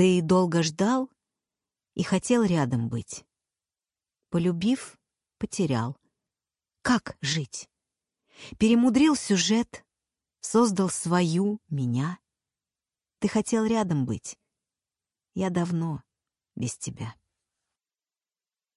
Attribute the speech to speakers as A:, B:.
A: Ты долго ждал и хотел рядом быть. Полюбив, потерял. Как жить? Перемудрил сюжет, создал свою, меня. Ты хотел рядом быть. Я давно без тебя.